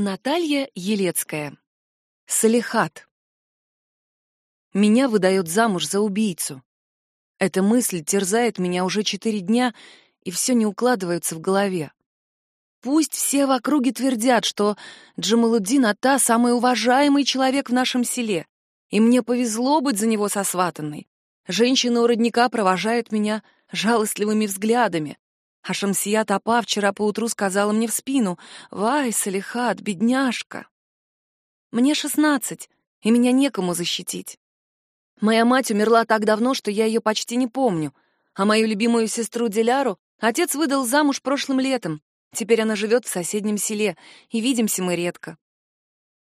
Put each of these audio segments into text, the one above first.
Наталья Елецкая. Салихат. Меня выдает замуж за убийцу. Эта мысль терзает меня уже четыре дня, и все не укладывается в голове. Пусть все в округе твердят, что Джамалуддин Ата — самый уважаемый человек в нашем селе, и мне повезло быть за него сосватанной. Женщины у родника провожают меня жалостливыми взглядами. А Шамсия Топа вчера поутру сказала мне в спину, «Вай, Салихат, бедняжка!» Мне шестнадцать, и меня некому защитить. Моя мать умерла так давно, что я ее почти не помню, а мою любимую сестру Диляру отец выдал замуж прошлым летом. Теперь она живет в соседнем селе, и видимся мы редко.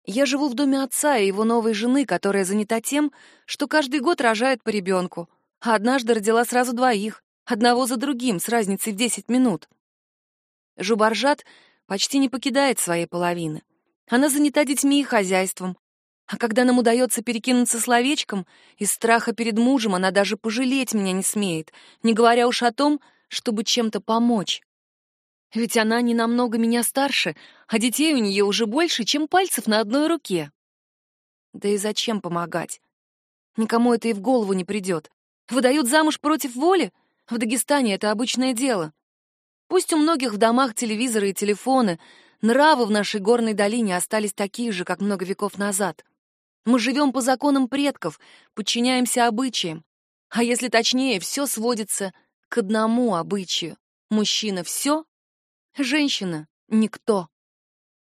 Я живу в доме отца и его новой жены, которая занята тем, что каждый год рожает по ребенку, а однажды родила сразу двоих, одного за другим, с разницей в 10 минут. Жубаржат почти не покидает своей половины. Она занята детьми и хозяйством. А когда нам удается перекинуться словечком, из страха перед мужем она даже пожалеть меня не смеет, не говоря уж о том, чтобы чем-то помочь. Ведь она не намного меня старше, а детей у нее уже больше, чем пальцев на одной руке. Да и зачем помогать? Никому это и в голову не придет. Выдают замуж против воли? В Дагестане это обычное дело. Пусть у многих в домах телевизоры и телефоны, нравы в нашей горной долине остались такие же, как много веков назад. Мы живем по законам предков, подчиняемся обычаям. А если точнее, все сводится к одному обычаю. Мужчина — все, женщина — никто.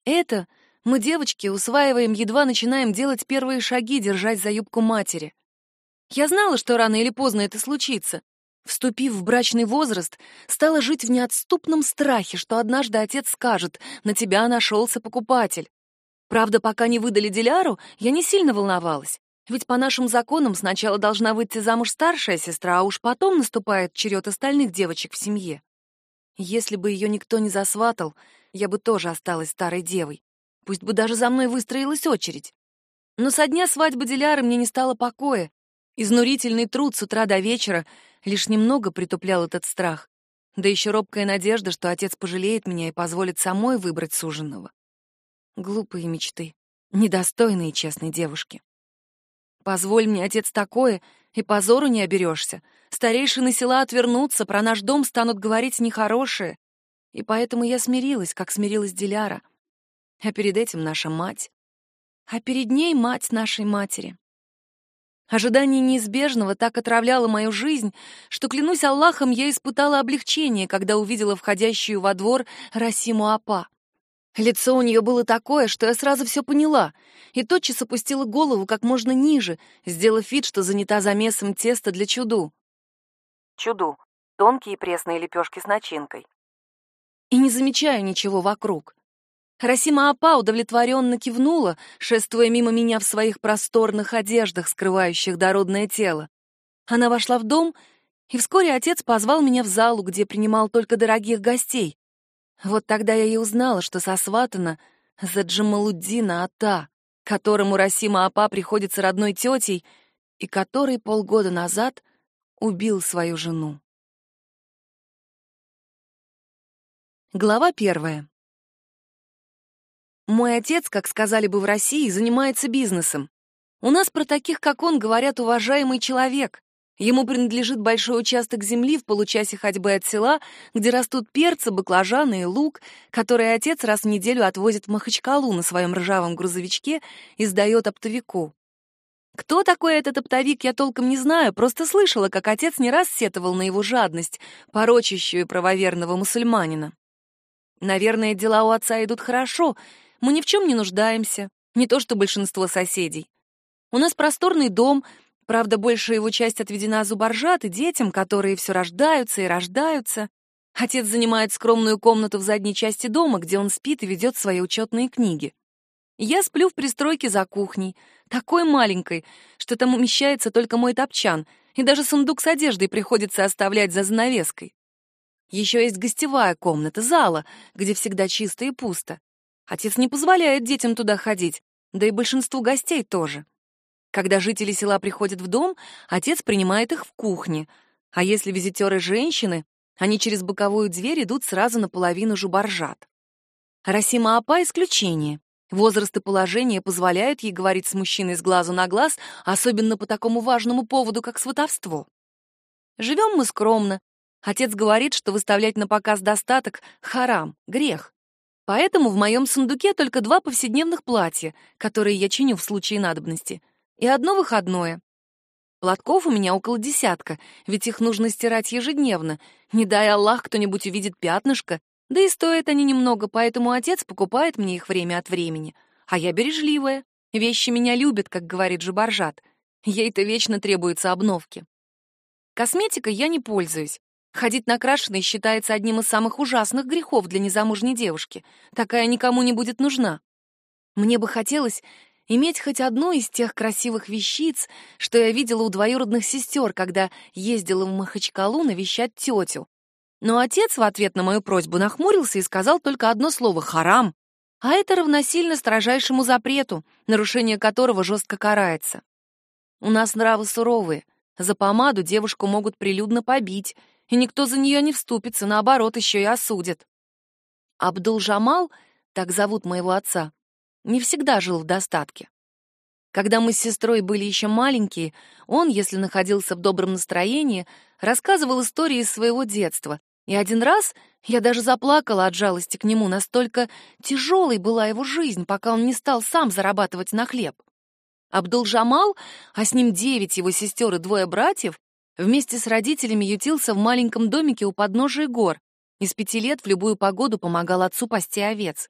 Это мы, девочки, усваиваем, едва начинаем делать первые шаги, держать за юбку матери. Я знала, что рано или поздно это случится, Вступив в брачный возраст, стала жить в неотступном страхе, что однажды отец скажет «на тебя нашелся покупатель». Правда, пока не выдали Диляру, я не сильно волновалась. Ведь по нашим законам сначала должна выйти замуж старшая сестра, а уж потом наступает черед остальных девочек в семье. Если бы ее никто не засватал, я бы тоже осталась старой девой. Пусть бы даже за мной выстроилась очередь. Но со дня свадьбы Диляры мне не стало покоя. Изнурительный труд с утра до вечера лишь немного притуплял этот страх, да еще робкая надежда, что отец пожалеет меня и позволит самой выбрать суженого. Глупые мечты, недостойные честной девушки. Позволь мне, отец, такое, и позору не оберешься. Старейшины села отвернутся, про наш дом станут говорить нехорошее. И поэтому я смирилась, как смирилась Диляра. А перед этим наша мать. А перед ней мать нашей матери. Ожидание неизбежного так отравляло мою жизнь, что, клянусь Аллахом, я испытала облегчение, когда увидела входящую во двор Расиму Апа. Лицо у нее было такое, что я сразу все поняла, и тотчас опустила голову как можно ниже, сделав вид, что занята замесом теста для чуду. Чуду — тонкие пресные лепешки с начинкой. И не замечаю ничего вокруг. Расима Апа удовлетворенно кивнула, шествуя мимо меня в своих просторных одеждах, скрывающих дородное тело. Она вошла в дом, и вскоре отец позвал меня в залу, где принимал только дорогих гостей. Вот тогда я и узнала, что сосватана за Джамалуддина Ата, которому Расима Апа приходится родной тетей и который полгода назад убил свою жену. Глава первая. Мой отец, как сказали бы в России, занимается бизнесом. У нас про таких, как он, говорят уважаемый человек. Ему принадлежит большой участок земли в получасе ходьбы от села, где растут перцы, баклажаны и лук, которые отец раз в неделю отвозит в Махачкалу на своем ржавом грузовичке и сдает оптовику. Кто такой этот оптовик, я толком не знаю, просто слышала, как отец не раз сетовал на его жадность, порочащую правоверного мусульманина. Наверное, дела у отца идут хорошо — мы ни в чем не нуждаемся, не то что большинство соседей. У нас просторный дом, правда, большая его часть отведена зубаржат и детям, которые все рождаются и рождаются. Отец занимает скромную комнату в задней части дома, где он спит и ведет свои учетные книги. Я сплю в пристройке за кухней, такой маленькой, что там умещается только мой топчан, и даже сундук с одеждой приходится оставлять за занавеской. Еще есть гостевая комната, зала, где всегда чисто и пусто. Отец не позволяет детям туда ходить, да и большинству гостей тоже. Когда жители села приходят в дом, отец принимает их в кухне, а если визитеры женщины, они через боковую дверь идут сразу наполовину жубаржат. Расима Апа — исключение. Возраст и положение позволяют ей говорить с мужчиной с глазу на глаз, особенно по такому важному поводу, как сватовство. Живем мы скромно. Отец говорит, что выставлять на показ достаток — харам, грех. Поэтому в моем сундуке только два повседневных платья, которые я чиню в случае надобности, и одно выходное. Платков у меня около десятка, ведь их нужно стирать ежедневно. Не дай Аллах, кто-нибудь увидит пятнышко. Да и стоят они немного, поэтому отец покупает мне их время от времени. А я бережливая. Вещи меня любят, как говорит Жабаржат. Ей-то вечно требуется обновки. Косметикой я не пользуюсь. Ходить накрашенной считается одним из самых ужасных грехов для незамужней девушки. Такая никому не будет нужна. Мне бы хотелось иметь хоть одну из тех красивых вещиц, что я видела у двоюродных сестер, когда ездила в Махачкалу навещать тетю. Но отец в ответ на мою просьбу нахмурился и сказал только одно слово «харам», а это равносильно строжайшему запрету, нарушение которого жестко карается. У нас нравы суровые. За помаду девушку могут прилюдно побить, и никто за нее не вступится, наоборот, еще и осудит. Абдул-Жамал, так зовут моего отца, не всегда жил в достатке. Когда мы с сестрой были еще маленькие, он, если находился в добром настроении, рассказывал истории из своего детства. И один раз я даже заплакала от жалости к нему, настолько тяжелой была его жизнь, пока он не стал сам зарабатывать на хлеб. Абдул-Жамал, а с ним девять его сестер и двое братьев, Вместе с родителями ютился в маленьком домике у подножия гор и пяти лет в любую погоду помогал отцу пасти овец.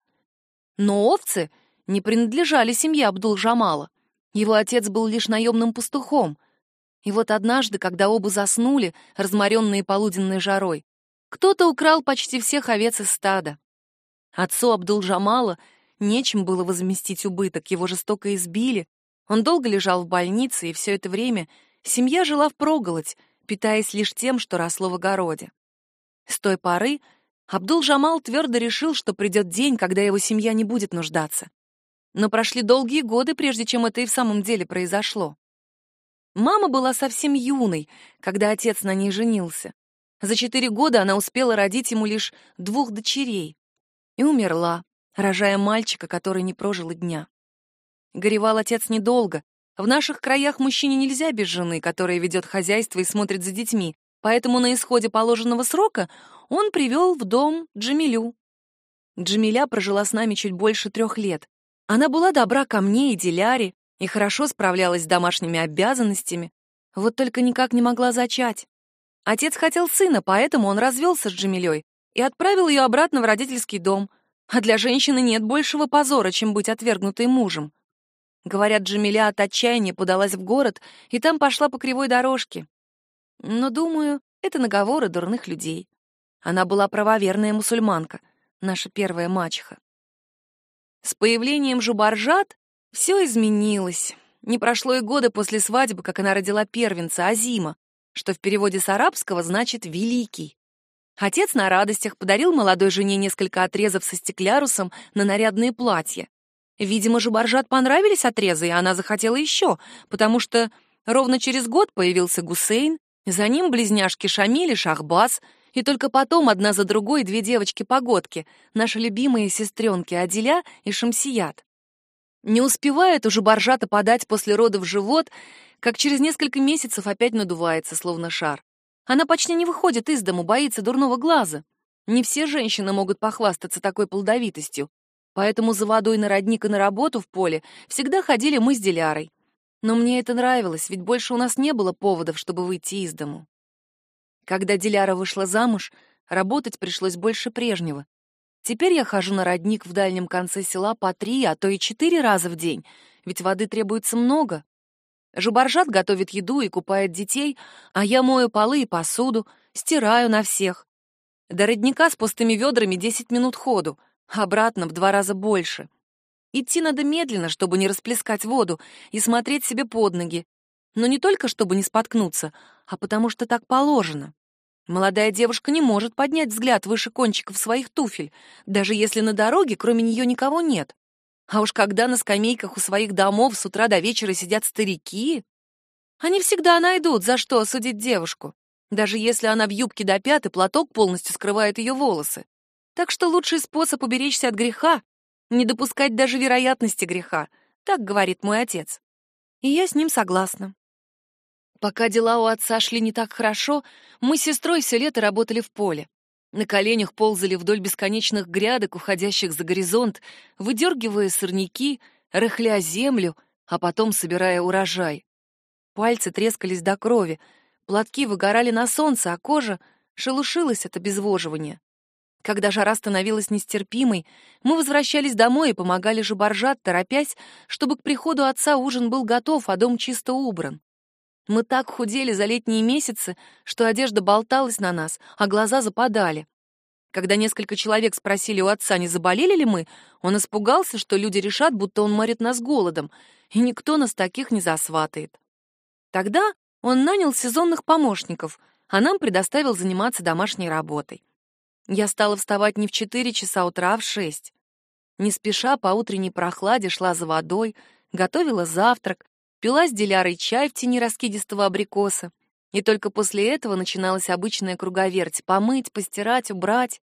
Но овцы не принадлежали семье Абдул-Жамала. Его отец был лишь наемным пастухом. И вот однажды, когда оба заснули, разморенные полуденной жарой, кто-то украл почти всех овец из стада. Отцу Абдул-Жамала нечем было возместить убыток, его жестоко избили, он долго лежал в больнице, и все это время Семья жила впроголодь, питаясь лишь тем, что росло в огороде. С той поры Абдул-Жамал твердо решил, что придет день, когда его семья не будет нуждаться. Но прошли долгие годы, прежде чем это и в самом деле произошло. Мама была совсем юной, когда отец на ней женился. За четыре года она успела родить ему лишь двух дочерей и умерла, рожая мальчика, который не прожил и дня. Горевал отец недолго, в наших краях мужчине нельзя без жены, которая ведет хозяйство и смотрит за детьми, поэтому на исходе положенного срока он привел в дом Джамилю. Джамиля прожила с нами чуть больше трех лет. Она была добра ко мне и Диляре и хорошо справлялась с домашними обязанностями, вот только никак не могла зачать. Отец хотел сына, поэтому он развелся с Джамилей и отправил ее обратно в родительский дом. А для женщины нет большего позора, чем быть отвергнутой мужем. Говорят, Джамиля от отчаяния подалась в город и там пошла по кривой дорожке. Но, думаю, это наговоры дурных людей. Она была правоверная мусульманка, наша первая мачеха. С появлением Жубаржат все изменилось. Не прошло и года после свадьбы, как она родила первенца, Азима, что в переводе с арабского значит «великий». Отец на радостях подарил молодой жене несколько отрезов со стеклярусом на нарядные платья. Видимо, Жубаржат понравились отрезы, и она захотела еще, потому что ровно через год появился Гусейн, за ним близняшки Шамиль и Шахбас, и только потом одна за другой две девочки-погодки, наши любимые сестренки Адиля и Шамсият. Не успевает у Жубаржата подать после родов живот, как через несколько месяцев опять надувается, словно шар. Она почти не выходит из дому, боится дурного глаза. Не все женщины могут похвастаться такой плодовитостью, Поэтому за водой на родник и на работу в поле всегда ходили мы с Дилярой. Но мне это нравилось, ведь больше у нас не было поводов, чтобы выйти из дому. Когда Диляра вышла замуж, работать пришлось больше прежнего. Теперь я хожу на родник в дальнем конце села по три, а то и четыре раза в день, ведь воды требуется много. Жубаржат готовит еду и купает детей, а я мою полы и посуду, стираю на всех. До родника с пустыми ведрами десять минут ходу — обратно в два раза больше. Идти надо медленно, чтобы не расплескать воду, и смотреть себе под ноги. Но не только чтобы не споткнуться, а потому что так положено. Молодая девушка не может поднять взгляд выше кончиков своих туфель, даже если на дороге кроме нее никого нет. А уж когда на скамейках у своих домов с утра до вечера сидят старики, они всегда найдут, за что осудить девушку, даже если она в юбке до пят и платок полностью скрывает ее волосы. Так что лучший способ уберечься от греха Не допускать даже вероятности греха. Так говорит мой отец. И я с ним согласна. Пока дела у отца шли не так хорошо, мы с сестрой все лето работали в поле. На коленях ползали вдоль бесконечных грядок, уходящих за горизонт, выдергивая сорняки, рыхля землю, а потом собирая урожай. Пальцы трескались до крови, платки выгорали на солнце, а кожа шелушилась от обезвоживания. Когда жара становилась нестерпимой, мы возвращались домой и помогали жаборжат, торопясь, чтобы к приходу отца ужин был готов, а дом чисто убран. Мы так худели за летние месяцы, что одежда болталась на нас, а глаза западали. Когда несколько человек спросили у отца, не заболели ли мы, он испугался, что люди решат, будто он морит нас голодом, и никто нас таких не засватает. Тогда он нанял сезонных помощников, а нам предоставил заниматься домашней работой. Я стала вставать не в 4 часа утра, а в 6. Не спеша по утренней прохладе шла за водой, готовила завтрак, пила с Дилярой чай в тени раскидистого абрикоса, и только после этого начиналась обычная круговерть — помыть, постирать, убрать.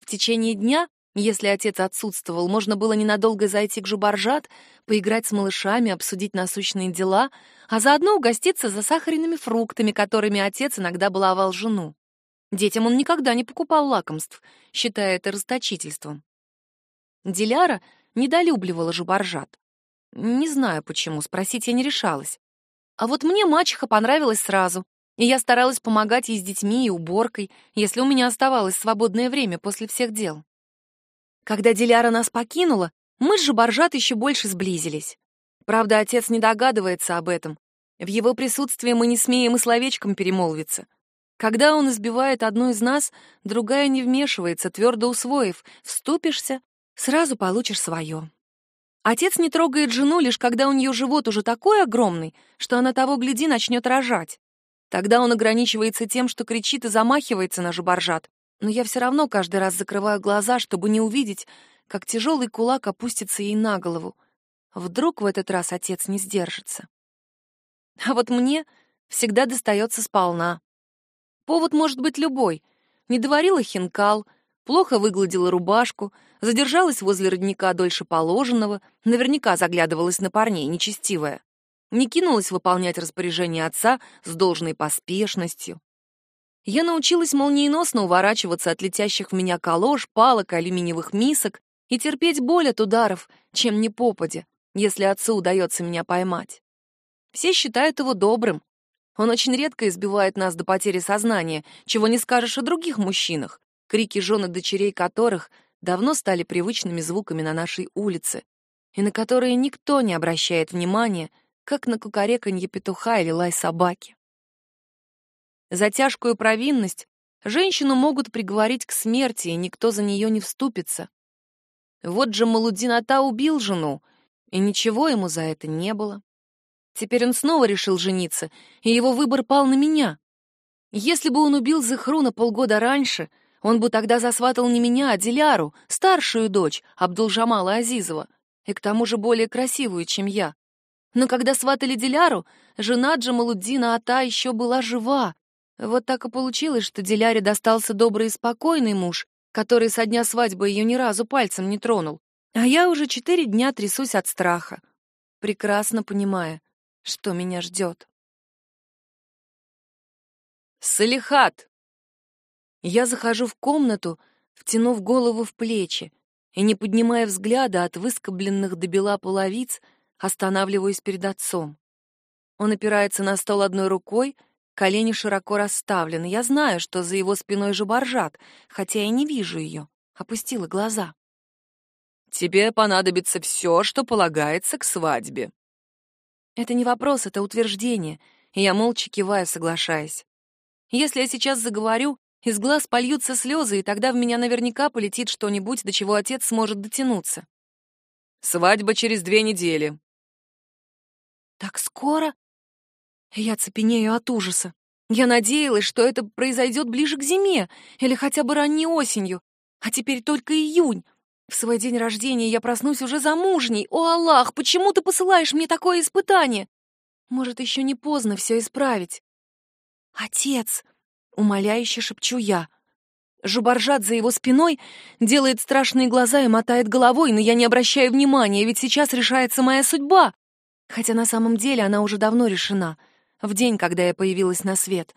В течение дня, если отец отсутствовал, можно было ненадолго зайти к жубаржат, поиграть с малышами, обсудить насущные дела, а заодно угоститься засахаренными фруктами, которыми отец иногда баловал жену. Детям он никогда не покупал лакомств, считая это расточительством. Диляра недолюбливала жубаржат. Не знаю почему, спросить я не решалась. А вот мне мачеха понравилась сразу, и я старалась помогать ей с детьми и уборкой, если у меня оставалось свободное время после всех дел. Когда Диляра нас покинула, мы с Жабаржат еще больше сблизились. Правда, отец не догадывается об этом. В его присутствии мы не смеем и словечком перемолвиться. Когда он избивает одну из нас, другая не вмешивается, твердо усвоив. Вступишься, сразу получишь свое. Отец не трогает жену, лишь когда у нее живот уже такой огромный, что она того гляди начнет рожать. Тогда он ограничивается тем, что кричит и замахивается на жабаржат. Но я все равно каждый раз закрываю глаза, чтобы не увидеть, как тяжелый кулак опустится ей на голову. Вдруг в этот раз отец не сдержится. А вот мне всегда достается сполна. Повод может быть любой. Не доварила хинкал, плохо выгладила рубашку, задержалась возле родника дольше положенного, наверняка заглядывалась на парней, нечестивая. Не кинулась выполнять распоряжение отца с должной поспешностью. Я научилась молниеносно уворачиваться от летящих в меня колош, палок, алюминиевых мисок и терпеть боль от ударов, чем не попадя, если отцу удается меня поймать. Все считают его добрым. Он очень редко избивает нас до потери сознания, чего не скажешь о других мужчинах, крики жен и дочерей которых давно стали привычными звуками на нашей улице, и на которые никто не обращает внимания, как на кукареканье петуха или лай собаки. За тяжкую провинность женщину могут приговорить к смерти, и никто за нее не вступится. Вот же Малудината убил жену, и ничего ему за это не было. Теперь он снова решил жениться, и его выбор пал на меня. Если бы он убил Зыхру на полгода раньше — он бы тогда засватал не меня, а Диляру, старшую дочь Абдулжамала Азизова, и к тому же более красивую, чем я. Но когда сватали Диляру, жена Джамалуддина Ата еще была жива. Вот так и получилось, что Диляре достался добрый и спокойный муж, который со дня свадьбы ее ни разу пальцем не тронул. А я уже четыре дня трясусь от страха, прекрасно понимая, что меня ждет. «Салихат!» Я захожу в комнату, втянув голову в плечи, и, не поднимая взгляда от выскобленных до бела половиц, останавливаюсь перед отцом. Он опирается на стол одной рукой, колени широко расставлены. Я знаю, что за его спиной же боржат, хотя и не вижу ее. Опустила глаза. «Тебе понадобится все, что полагается к свадьбе». Это не вопрос, это утверждение, и я молча киваю, соглашаясь. Если я сейчас заговорю, из глаз польются слезы, и тогда в меня наверняка полетит что-нибудь, до чего отец сможет дотянуться. Свадьба через две недели. Так скоро? Я цепенею от ужаса. Я надеялась, что это произойдет ближе к зиме или хотя бы ранней осенью, а теперь только июнь. В свой день рождения я проснусь уже замужней. О, Аллах, почему ты посылаешь мне такое испытание? Может, еще не поздно все исправить. Отец, Умоляюще шепчу я. Жубаржат за его спиной делает страшные глаза и мотает головой, но я не обращаю внимания, ведь сейчас решается моя судьба. Хотя на самом деле она уже давно решена, в день, когда я появилась на свет.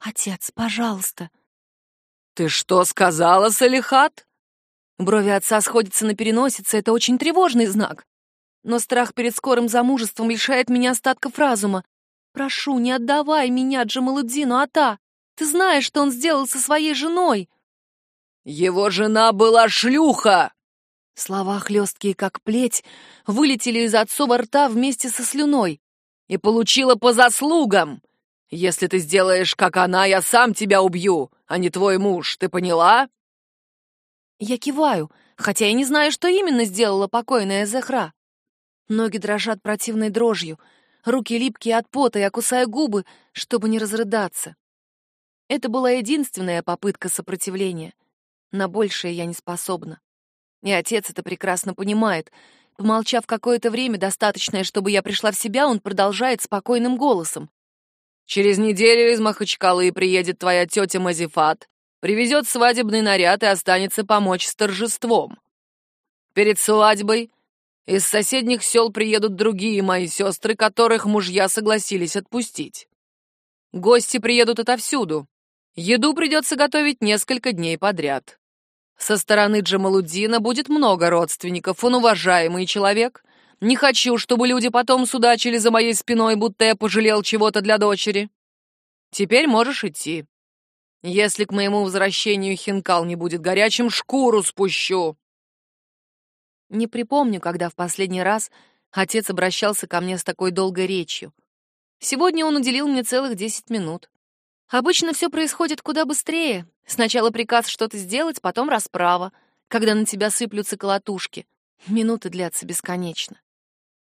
«Отец, пожалуйста». «Ты что сказала, Салихат?» Брови отца сходятся на переносице, это очень тревожный знак. Но страх перед скорым замужеством лишает меня остатков разума. «Прошу, не отдавай меня Джамалуддину Ата! Ты знаешь, что он сделал со своей женой!» «Его жена была шлюха!» Слова хлесткие, как плеть, вылетели из отцова рта вместе со слюной. «И получила по заслугам! Если ты сделаешь, как она, я сам тебя убью, а не твой муж, ты поняла?» Я киваю, хотя и не знаю, что именно сделала покойная Зехра. Ноги дрожат противной дрожью, руки липкие от пота, я кусаю губы, чтобы не разрыдаться. Это была единственная попытка сопротивления. На большее я не способна. И отец это прекрасно понимает. Помолчав какое-то время, достаточное, чтобы я пришла в себя, он продолжает спокойным голосом. «Через неделю из Махачкалы приедет твоя тетя Мазифат, привезет свадебный наряд и останется помочь с торжеством. Перед свадьбой из соседних сел приедут другие мои сестры, которых мужья согласились отпустить. Гости приедут отовсюду. Еду придется готовить несколько дней подряд. Со стороны Джамалуддина будет много родственников, он уважаемый человек. Не хочу, чтобы люди потом судачили за моей спиной, будто я пожалел чего-то для дочери. Теперь можешь идти. Если к моему возвращению хинкал не будет горячим, шкуру спущу. Не припомню, когда в последний раз отец обращался ко мне с такой долгой речью. Сегодня он уделил мне целых десять минут. Обычно все происходит куда быстрее. Сначала приказ что-то сделать, потом расправа, когда на тебя сыплются колотушки. Минуты длятся бесконечно.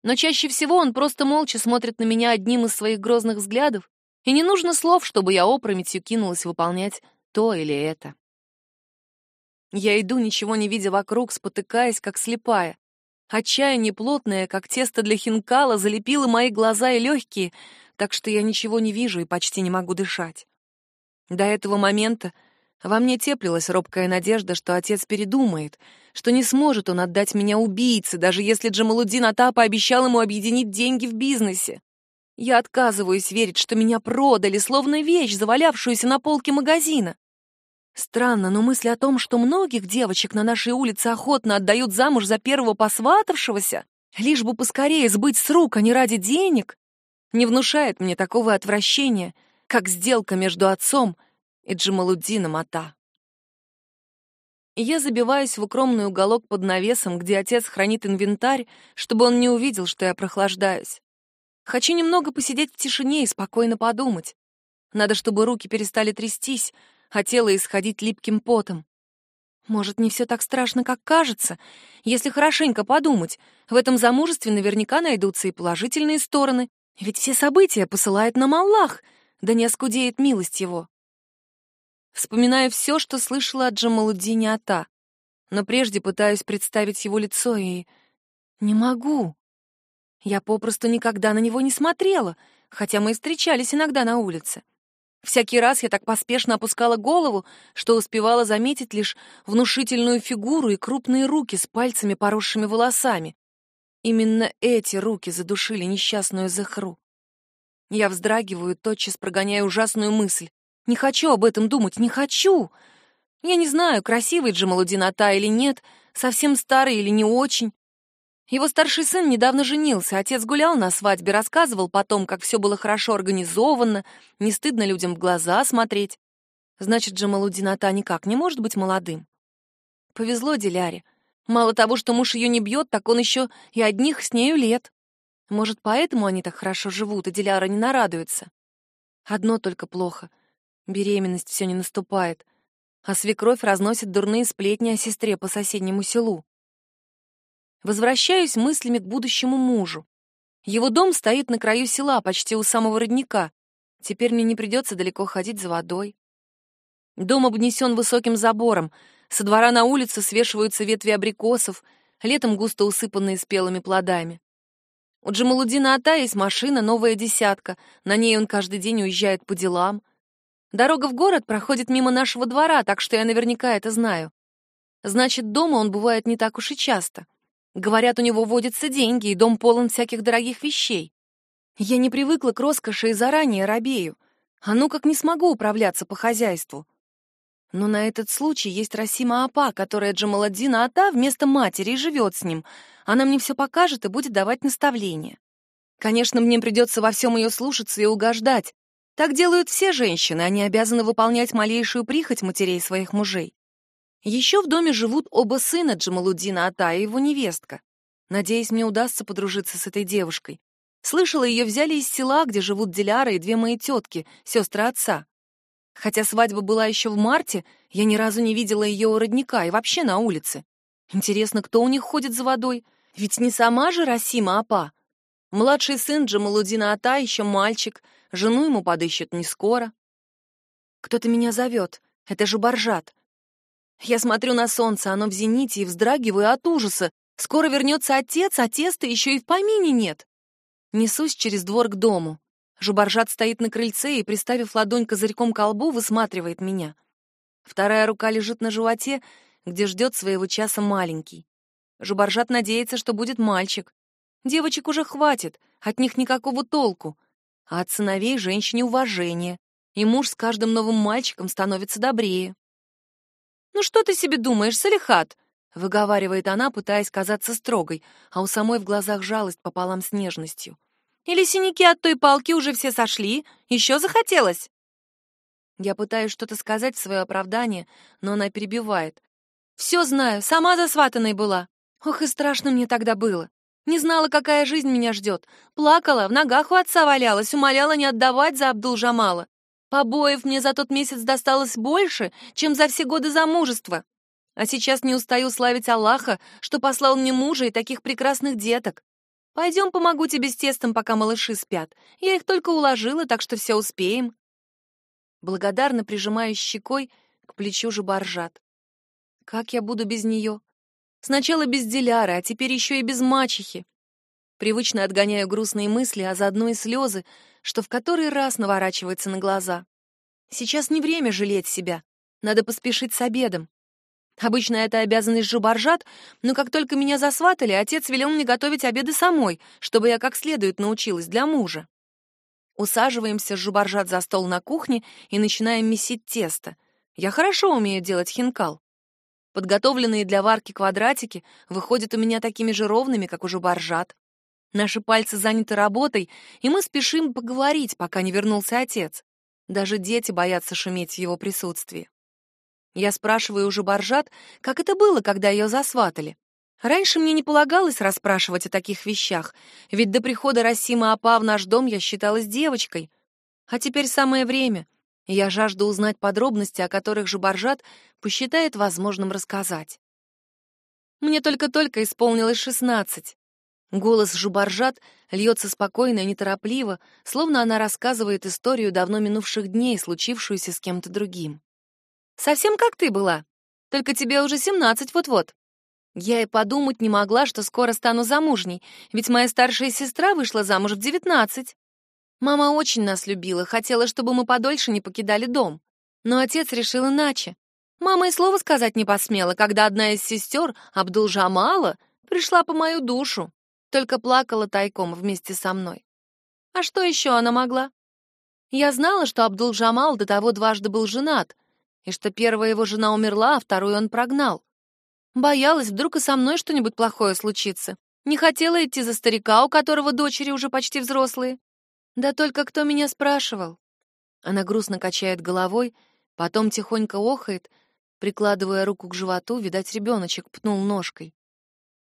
Но чаще всего он просто молча смотрит на меня одним из своих грозных взглядов, и не нужно слов, чтобы я опрометью кинулась выполнять то или это. Я иду, ничего не видя вокруг, спотыкаясь, как слепая. Отчаяние плотное, как тесто для хинкала, залепило мои глаза и легкие, так что я ничего не вижу и почти не могу дышать. До этого момента во мне теплилась робкая надежда, что отец передумает, что не сможет он отдать меня убийце, даже если Джамалуддин Ата пообещал ему объединить деньги в бизнесе. Я отказываюсь верить, что меня продали, словно вещь, завалявшуюся на полке магазина. Странно, но мысль о том, что многих девочек на нашей улице охотно отдают замуж за первого посватавшегося, лишь бы поскорее сбыть с рук, а не ради денег, не внушает мне такого отвращения, как сделка между отцом и Джамалуддином Ата. Я забиваюсь в укромный уголок под навесом, где отец хранит инвентарь, чтобы он не увидел, что я прохлаждаюсь. Хочу немного посидеть в тишине и спокойно подумать. Надо, чтобы руки перестали трястись, а тело исходить липким потом. Может, не все так страшно, как кажется. Если хорошенько подумать, в этом замужестве наверняка найдутся и положительные стороны, ведь все события посылает нам Аллах — да не оскудеет милость его. Вспоминаю все, что слышала от Джамалуддине Ата, но прежде пытаюсь представить его лицо и... Не могу. Я попросту никогда на него не смотрела, хотя мы и встречались иногда на улице. Всякий раз я так поспешно опускала голову, что успевала заметить лишь внушительную фигуру и крупные руки с пальцами, поросшими волосами. Именно эти руки задушили несчастную Захру. Я вздрагиваю, тотчас прогоняя ужасную мысль. Не хочу об этом думать, не хочу. Я не знаю, красивый Джамалудината или нет, совсем старый или не очень. Его старший сын недавно женился, отец гулял на свадьбе, рассказывал потом, как все было хорошо организовано, не стыдно людям в глаза смотреть. Значит, Джамалудината никак не может быть молодым. Повезло Диляре. Мало того, что муж ее не бьет, так он еще и одних с нею лет. Может, поэтому они так хорошо живут, и Диляра не нарадуется? Одно только плохо. Беременность все не наступает, а свекровь разносит дурные сплетни о сестре по соседнему селу. Возвращаюсь мыслями к будущему мужу. Его дом стоит на краю села, почти у самого родника. Теперь мне не придется далеко ходить за водой. Дом обнесен высоким забором. Со двора на улицу свешиваются ветви абрикосов, летом густо усыпанные спелыми плодами. У Джамалудина Ата есть машина, новая десятка. На ней он каждый день уезжает по делам. Дорога в город проходит мимо нашего двора, так что я наверняка это знаю. Значит, дома он бывает не так уж и часто. Говорят, у него водятся деньги, и дом полон всяких дорогих вещей. Я не привыкла к роскоши и заранее робею. А ну как не смогу управляться по хозяйству. Но на этот случай есть Расима Апа, которая Джамаладдина Ата вместо матери и живет с ним. Она мне все покажет и будет давать наставления. Конечно, мне придется во всем ее слушаться и угождать, так делают все женщины, они обязаны выполнять малейшую прихоть матерей своих мужей. Еще в доме живут оба сына Джамалуддина Ата и его невестка. Надеюсь, мне удастся подружиться с этой девушкой. Слышала, ее взяли из села, где живут Диляра и две мои тетки, сестры отца. Хотя свадьба была еще в марте, я ни разу не видела ее у родника и вообще на улице. Интересно, кто у них ходит за водой? Ведь не сама же Расима Апа. Младший сын Джамалуддина Ата еще мальчик, жену ему подыщут не скоро. Кто-то меня зовет, это же Боржат. Я смотрю на солнце, оно в зените, и вздрагиваю от ужаса. Скоро вернется отец, а теста еще и в помине нет. Несусь через двор к дому. Жубаржат стоит на крыльце и, приставив ладонь козырьком к колбу, высматривает меня. Вторая рука лежит на животе, где ждет своего часа маленький. Жубаржат надеется, что будет мальчик. Девочек уже хватит, от них никакого толку. А от сыновей женщине уважение, и муж с каждым новым мальчиком становится добрее. «Ну что ты себе думаешь, Салихат?» — выговаривает она, пытаясь казаться строгой, а у самой в глазах жалость пополам с нежностью. «Или синяки от той палки уже все сошли? Еще захотелось?» Я пытаюсь что-то сказать в свое оправдание, но она перебивает. «Все знаю, сама засватанной была. Ох, и страшно мне тогда было. Не знала, какая жизнь меня ждет. Плакала, в ногах у отца валялась, умоляла не отдавать за Абдул-Жамала. Побоев мне за тот месяц досталось больше, чем за все годы замужества. А сейчас не устаю славить Аллаха, что послал мне мужа и таких прекрасных деток. Пойдем помогу тебе с тестом, пока малыши спят. Я их только уложила, так что все успеем. Благодарно прижимаюсь щекой к плечу Жабаржат. Как я буду без нее? Сначала без Диляры, а теперь еще и без мачехи. Привычно отгоняю грустные мысли, а заодно и слезы, что в который раз наворачивается на глаза. Сейчас не время жалеть себя. Надо поспешить с обедом. Обычно это обязанность Жубаржат, но как только меня засватали, отец велел мне готовить обеды самой, чтобы я как следует научилась для мужа. Усаживаемся с Жубаржат за стол на кухне и начинаем месить тесто. Я хорошо умею делать хинкал. Подготовленные для варки квадратики выходят у меня такими же ровными, как уже боржат. Наши пальцы заняты работой, и мы спешим поговорить, пока не вернулся отец. Даже дети боятся шуметь в его присутствии. Я спрашиваю уже боржат, как это было, когда ее засватали. Раньше мне не полагалось расспрашивать о таких вещах, ведь до прихода Расима Апа в наш дом я считалась девочкой. А теперь самое время. Я жажду узнать подробности, о которых же Боржат посчитает возможным рассказать. Мне только-только исполнилось шестнадцать. Голос Жубаржат льется спокойно и неторопливо, словно она рассказывает историю давно минувших дней, случившуюся с кем-то другим. «Совсем как ты была, только тебе уже семнадцать вот-вот. Я и подумать не могла, что скоро стану замужней, ведь моя старшая сестра вышла замуж в девятнадцать. Мама очень нас любила, хотела, чтобы мы подольше не покидали дом. Но отец решил иначе. Мама и слова сказать не посмела, когда одна из сестер, Абдул-Жамала, пришла по мою душу, только плакала тайком вместе со мной. А что еще она могла? Я знала, что Абдул-Жамал до того дважды был женат, и что первая его жена умерла, а вторую он прогнал. Боялась, вдруг и со мной что-нибудь плохое случится. Не хотела идти за старика, у которого дочери уже почти взрослые. Да только кто меня спрашивал? Она грустно качает головой, потом тихонько охает, прикладывая руку к животу, видать, ребеночек пнул ножкой.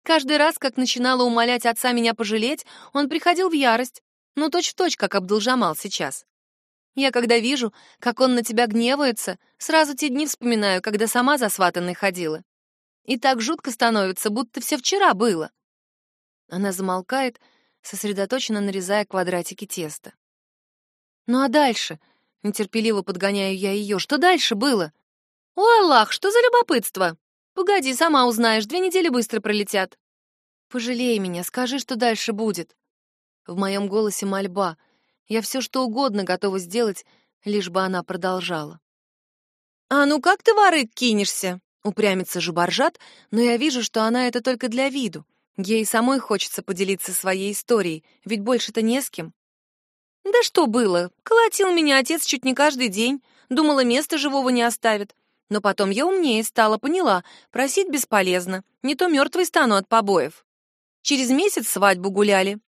Каждый раз, как начинала умолять отца меня пожалеть, он приходил в ярость, ну точь-в-точь, как Абдулжамал сейчас. Я когда вижу, как он на тебя гневается, сразу те дни вспоминаю, когда сама за сватанной ходила. И так жутко становится, будто все вчера было. Она замолкает, сосредоточенно нарезая квадратики теста. «Ну а дальше?» — нетерпеливо подгоняю я ее. «Что дальше было?» «О, Аллах, что за любопытство! Погоди, сама узнаешь, две недели быстро пролетят». «Пожалей меня, скажи, что дальше будет». В моем голосе мольба. Я все что угодно готова сделать, лишь бы она продолжала. «А ну как ты, ворык, кинешься?» — упрямится Жубаржат, но я вижу, что она это только для виду. Ей самой хочется поделиться своей историей, ведь больше-то не с кем. «Да что было? Колотил меня отец чуть не каждый день. Думала, места живого не оставит. Но потом я умнее стала, поняла, просить бесполезно. Не то мертвой стану от побоев. Через месяц свадьбу гуляли.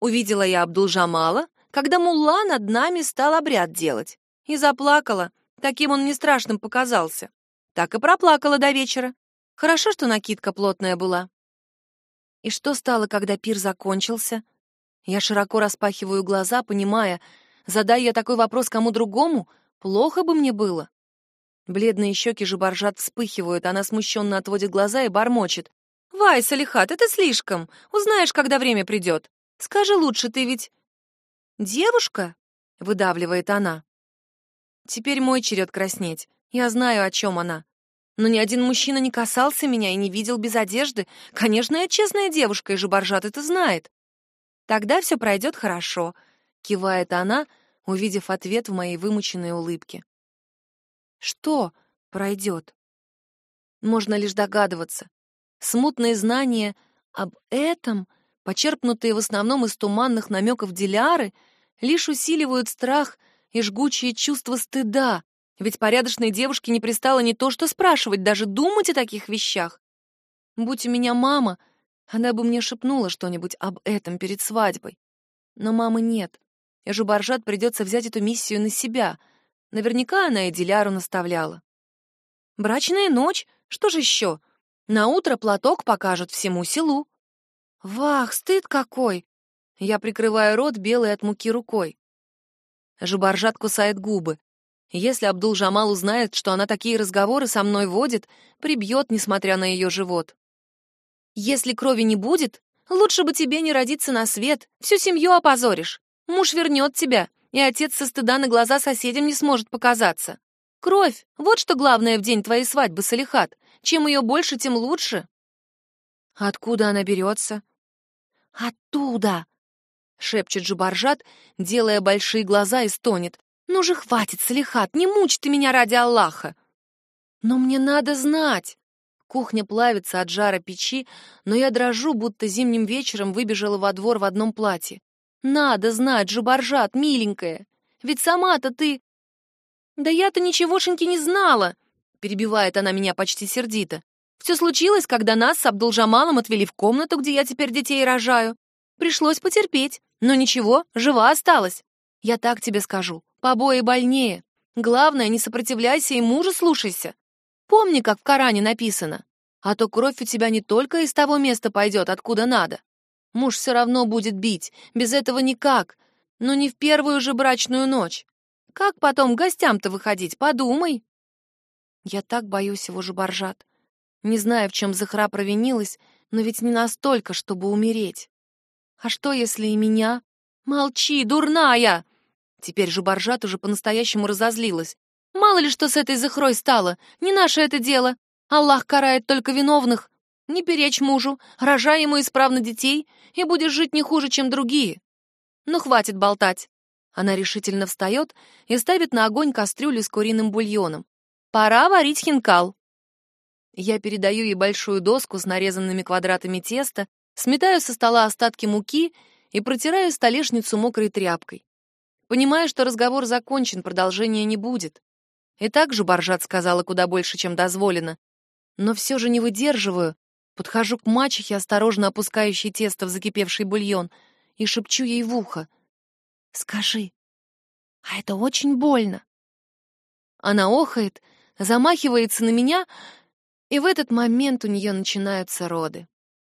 Увидела я Абдулжамала, когда мулла над нами стал обряд делать. И заплакала. Таким он мне страшным показался. Так и проплакала до вечера. Хорошо, что накидка плотная была. И что стало, когда пир закончился? Я широко распахиваю глаза, понимая, задай я такой вопрос кому другому, плохо бы мне было. Бледные щеки Жабаржат вспыхивают, она смущенно отводит глаза и бормочет. «Вай, Салихат, это слишком. Узнаешь, когда время придет. Скажи лучше, ты ведь...» «Девушка?» — выдавливает она. Теперь мой черед краснеть. Я знаю, о чем она. Но ни один мужчина не касался меня и не видел без одежды. Конечно, я честная девушка, и Жабаржат это знает. Тогда все пройдет хорошо, — кивает она, увидев ответ в моей вымученной улыбке. Что пройдет? Можно лишь догадываться. Смутные знания об этом, почерпнутые в основном из туманных намеков Диляры, лишь усиливают страх и жгучее чувство стыда, ведь порядочной девушке не пристало не то что спрашивать, даже думать о таких вещах. Будь у меня мама, она бы мне шепнула что-нибудь об этом перед свадьбой. Но мамы нет, Жубаржат придется взять эту миссию на себя — Наверняка она и Диляру наставляла. Брачная ночь, что же еще? На утро платок покажут всему селу. Вах, стыд какой! Я прикрываю рот белой от муки рукой. Жубаржат кусает губы. Если Абдул-Жамал узнает, что она такие разговоры со мной водит, прибьет, несмотря на ее живот. Если крови не будет, лучше бы тебе не родиться на свет, всю семью опозоришь. Муж вернет тебя, и отец со стыда на глаза соседям не сможет показаться. Кровь — вот что главное в день твоей свадьбы, Салихат. Чем ее больше, тем лучше. Откуда она берется? Оттуда, — шепчет Жубаржат, делая большие глаза и стонет. Ну же хватит, Салихат, не мучь ты меня ради Аллаха. Но мне надо знать. Кухня плавится от жара печи, но я дрожу, будто зимним вечером выбежала во двор в одном платье. Надо знать, Жубаржат, миленькая. Ведь сама-то ты... Да я-то ничегошеньки не знала, перебивает она меня почти сердито. Все случилось, когда нас с Абдулжамалом отвели в комнату, где я теперь детей рожаю. Пришлось потерпеть, но ничего, жива осталась. Я так тебе скажу, побои больнее. Главное, не сопротивляйся и мужа слушайся. Помни, как в Коране написано. А то кровь у тебя не только из того места пойдет, откуда надо. Муж все равно будет бить, без этого никак. Но не в первую же брачную ночь. Как потом гостям-то выходить, подумай. Я так боюсь его же боржат. Не знаю, в чем Захра провинилась, но ведь не настолько, чтобы умереть. А что, если и меня? Молчи, дурная! Теперь же боржат уже по-настоящему разозлилась. Мало ли что с этой Захрой стало, не наше это дело. Аллах карает только виновных. Не перечь мужу, рожай ему исправно детей, и будешь жить не хуже, чем другие. Ну, хватит болтать. Она решительно встает и ставит на огонь кастрюлю с куриным бульоном. Пора варить хинкал. Я передаю ей большую доску с нарезанными квадратами теста, сметаю со стола остатки муки и протираю столешницу мокрой тряпкой. Понимаю, что разговор закончен, продолжения не будет. И так же Боржат сказала куда больше, чем дозволено. Но все же не выдерживаю Подхожу к мачехе, осторожно опускающей тесто в закипевший бульон, и шепчу ей в ухо. «Скажи, а это очень больно». Она охает, замахивается на меня, и в этот момент у нее начинаются роды.